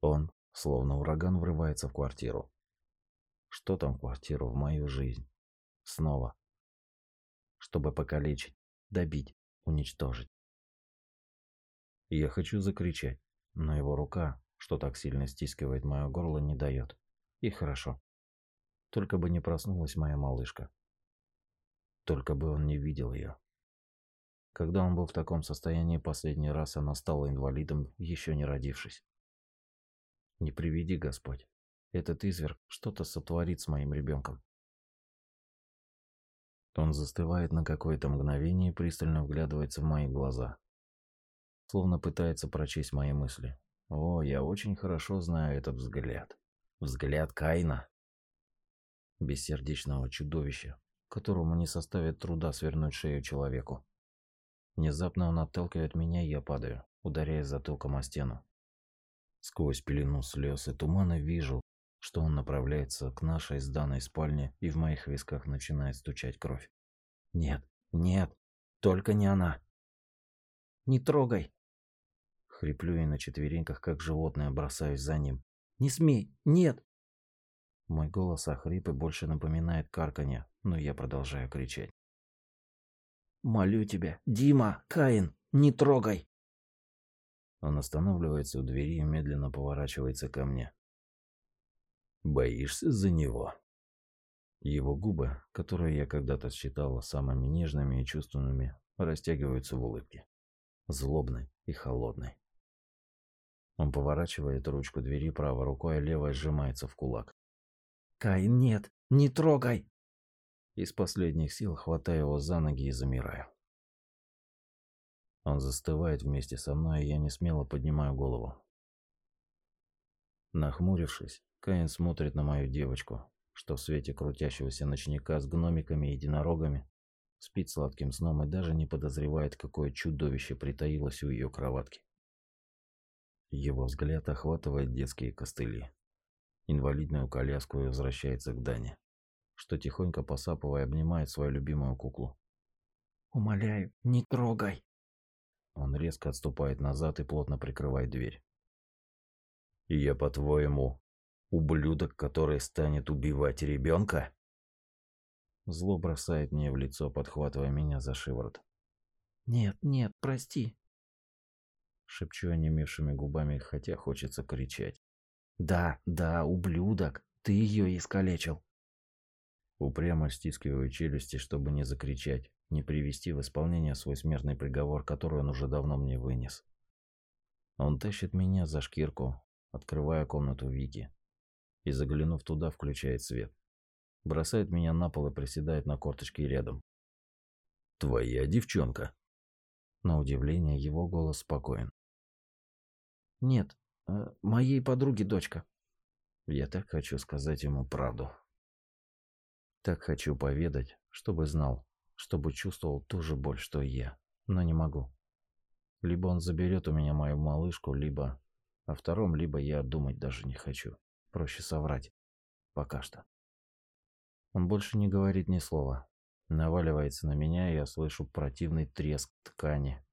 Он, словно ураган, врывается в квартиру. Что там квартиру, в мою жизнь? Снова. Чтобы покалечить, добить, уничтожить. Я хочу закричать, но его рука, что так сильно стискивает мое горло, не дает. И хорошо. Только бы не проснулась моя малышка. Только бы он не видел ее. Когда он был в таком состоянии последний раз, она стала инвалидом, еще не родившись. Не приведи, Господь. Этот изверг что-то сотворит с моим ребенком. Он застывает на какое-то мгновение и пристально вглядывается в мои глаза. Словно пытается прочесть мои мысли. О, я очень хорошо знаю этот взгляд. Взгляд Каина. Бессердечного чудовища, которому не составит труда свернуть шею человеку. Внезапно он отталкивает меня, и я падаю, ударяясь затылком о стену. Сквозь пелену слез и тумана вижу, что он направляется к нашей сданной спальне, и в моих висках начинает стучать кровь. Нет, нет, только не она. Не трогай. Хриплю и на четвереньках, как животное, бросаюсь за ним. Не смей, нет. Мой голос охрип и больше напоминает карканье, но я продолжаю кричать. «Молю тебя, Дима, Каин, не трогай!» Он останавливается у двери и медленно поворачивается ко мне. «Боишься за него?» Его губы, которые я когда-то считала самыми нежными и чувственными, растягиваются в улыбке. Злобной и холодной. Он поворачивает ручку двери правой рукой, а левая сжимается в кулак. «Каин, нет! Не трогай!» Из последних сил хватаю его за ноги и замираю. Он застывает вместе со мной, и я не смело поднимаю голову. Нахмурившись, Каин смотрит на мою девочку, что в свете крутящегося ночника с гномиками и единорогами спит сладким сном и даже не подозревает, какое чудовище притаилось у ее кроватки. Его взгляд охватывает детские костыли, инвалидную коляску и возвращается к Дане что тихонько посапывая обнимает свою любимую куклу. «Умоляю, не трогай!» Он резко отступает назад и плотно прикрывает дверь. «Я, по-твоему, ублюдок, который станет убивать ребенка?» Зло бросает мне в лицо, подхватывая меня за шиворот. «Нет, нет, прости!» Шепчу онемевшими губами, хотя хочется кричать. «Да, да, ублюдок, ты ее искалечил!» Упрямо стискиваю челюсти, чтобы не закричать, не привести в исполнение свой смертный приговор, который он уже давно мне вынес. Он тащит меня за шкирку, открывая комнату Вики, и, заглянув туда, включает свет. Бросает меня на пол и приседает на корточке рядом. «Твоя девчонка?» На удивление его голос спокоен. «Нет, э, моей подруги дочка». Я так хочу сказать ему правду. Так хочу поведать, чтобы знал, чтобы чувствовал ту же боль, что и я, но не могу. Либо он заберет у меня мою малышку, либо... О втором, либо я думать даже не хочу. Проще соврать. Пока что. Он больше не говорит ни слова. Наваливается на меня, и я слышу противный треск ткани.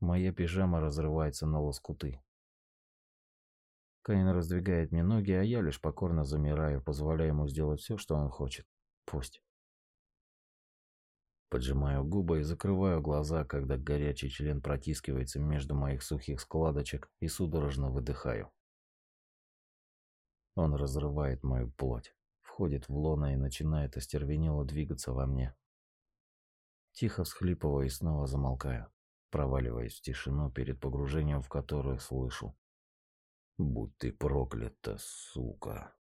Моя пижама разрывается на лоскуты. Каин раздвигает мне ноги, а я лишь покорно замираю, позволяя ему сделать все, что он хочет. Пусть. Поджимаю губы и закрываю глаза, когда горячий член протискивается между моих сухих складочек и судорожно выдыхаю. Он разрывает мою плоть, входит в лоно и начинает остервенело двигаться во мне. Тихо всхлипываю и снова замолкаю, проваливаясь в тишину перед погружением, в которую слышу. «Будь ты проклята, сука!»